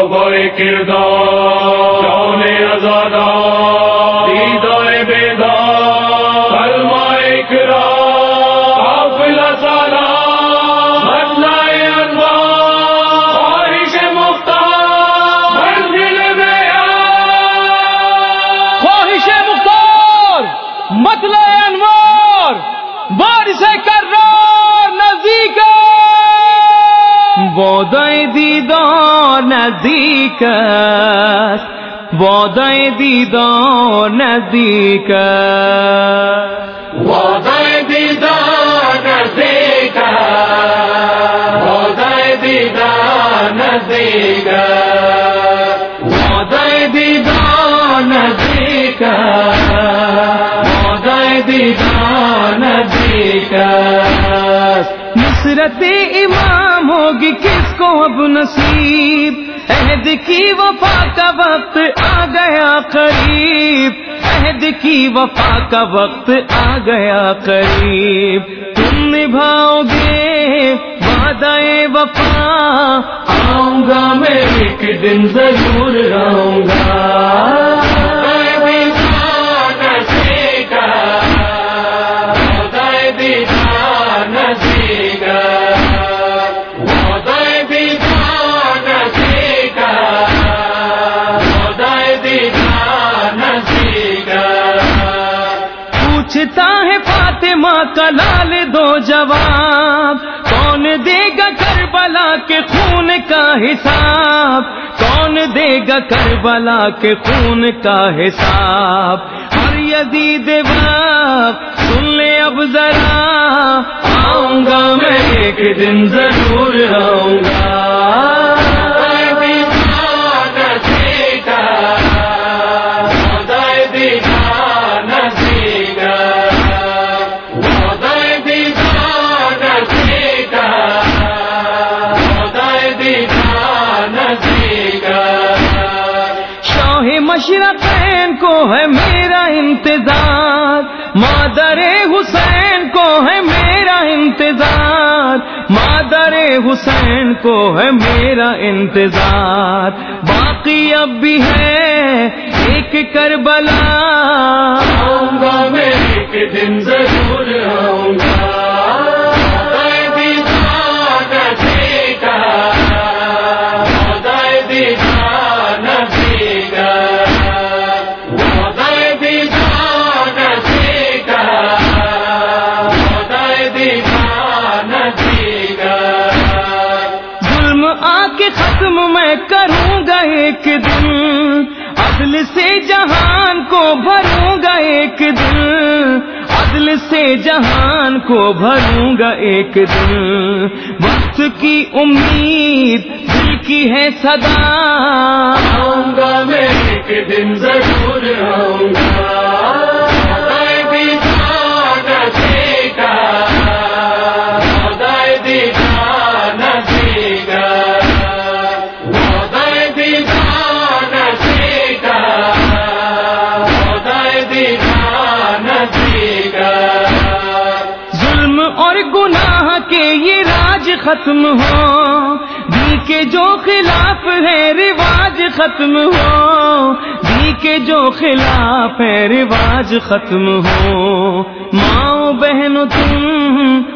بابا کردار شان ازادہ دیدار نزدیک است. بودای دیدار نزدیک است. وعدہ دیدار نزدیک وعدہ دیدار نزدیک وعدہ دیدار نزدیک دیدار نزدیک نصرت امام ہوگی کس کو اب نصیب؟ عہد کی وفا کا وقت آ گیا قریب۔ عہد کی وفا کا وقت آ گیا قریب۔ تم نبھاؤ گے وعدہ وفا۔ آؤں گا میں ایک دن ضرور آؤں گا۔ کا لال دو جواب۔ کون دے گا کربلا کے خون کا حساب؟ کون دے گا کربلا کے خون کا حساب؟ ہر یزید باپ، سن لے اب ذرا۔ آؤں گا میں ایک دن ضرور آؤں۔ مشرقین کو ہے میرا انتظار۔ مادر حسین کو ہے میرا انتظار۔ مادر حسین کو ہے میرا انتظار۔ باقی اب بھی ہے ایک کربلا۔ آؤں گا میں ایک دن ضرور آؤں گا۔ ختم میں کروں گا ایک دن۔ عدل سے جہان کو بھروں گا ایک دن۔ عدل سے جہان کو بھروں گا ایک دن۔ وقت کی امید دل کی ہے صدا۔ آؤں گا میں ایک دن ضرور آؤں گا۔ یہ ختم ہو۔ دی کے جو خلاف ہے رواج ختم ہو۔ دی کے جو خلاف ہے رواج ختم ہو۔ ماؤ بہن تم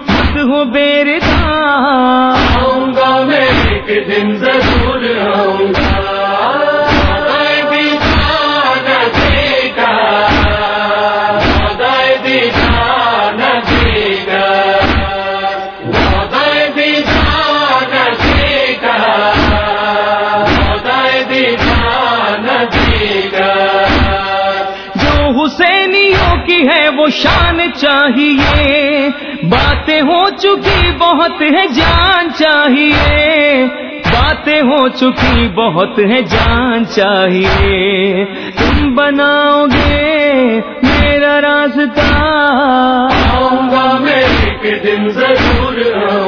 مت ہو بیر آؤں گا میں ایک دن ضرور ہے وہ شان چاہیے۔ باتیں ہو چکی بہت ہے جان چاہیے۔ باتیں ہو چکی بہت ہے جان چاہیے۔ تم بناؤ گے میرا راستہ۔ آؤں گا میں ایک دن ضرور۔ آؤں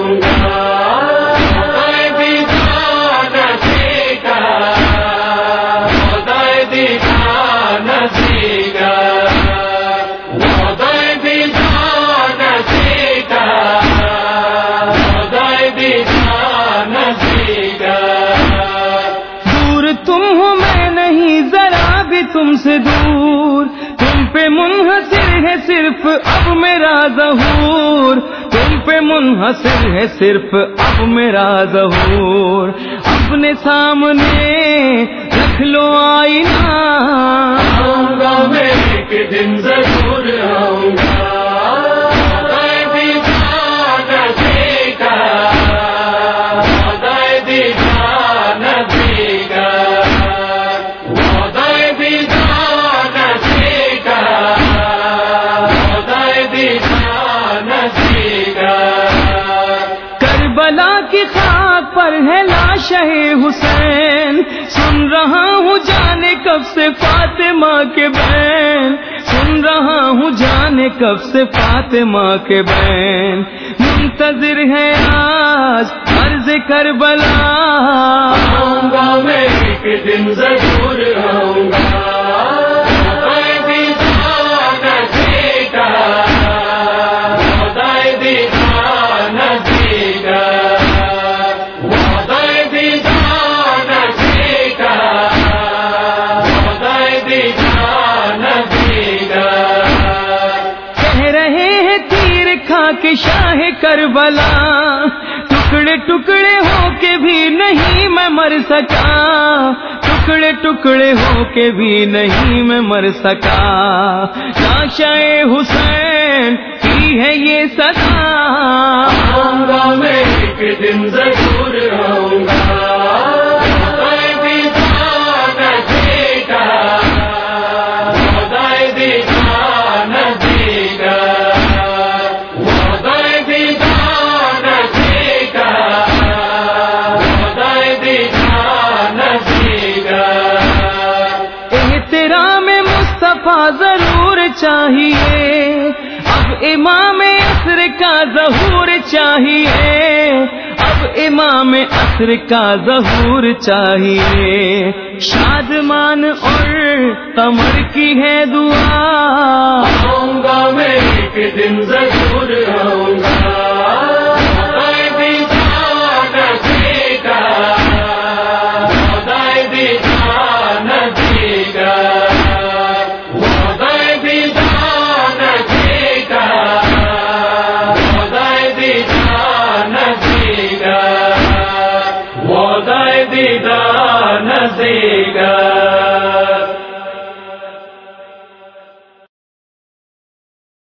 سے دور تم پہ منحصر ہے صرف اب میرا ظہور تم پہ منحصر ہے صرف اب میرا ظہور اپنے سامنے رکھ لو آئینہ آؤں گا میں ایک دن ضرور آؤں گا کی خاک پر ہے لاش حسین سن رہا ہوں جانے کب سے فاطمہ کے بہن سن رہا ہوں جانے کب سے فاطمہ کے بہن منتظر ہے آج عرض کربلا آؤں گا میں ایک دن ضرور آؤں گا شاہ کربلا۔ ٹکڑے ٹکڑے ہو کے بھی نہیں میں مر سکا۔ ٹکڑے ٹکڑے ہو کے بھی نہیں میں مر سکا۔ ناشا حسین کی ہے یہ سدا میں ایک دن ضرور چاہیے۔ اب امام عصر کا ظہور چاہیے۔ اب امام عصر کا ظہور چاہیے۔ شادمان اور کمر کی ہے دعا۔ آؤں گا میں، ایک دن ضرور آؤں گا۔ کا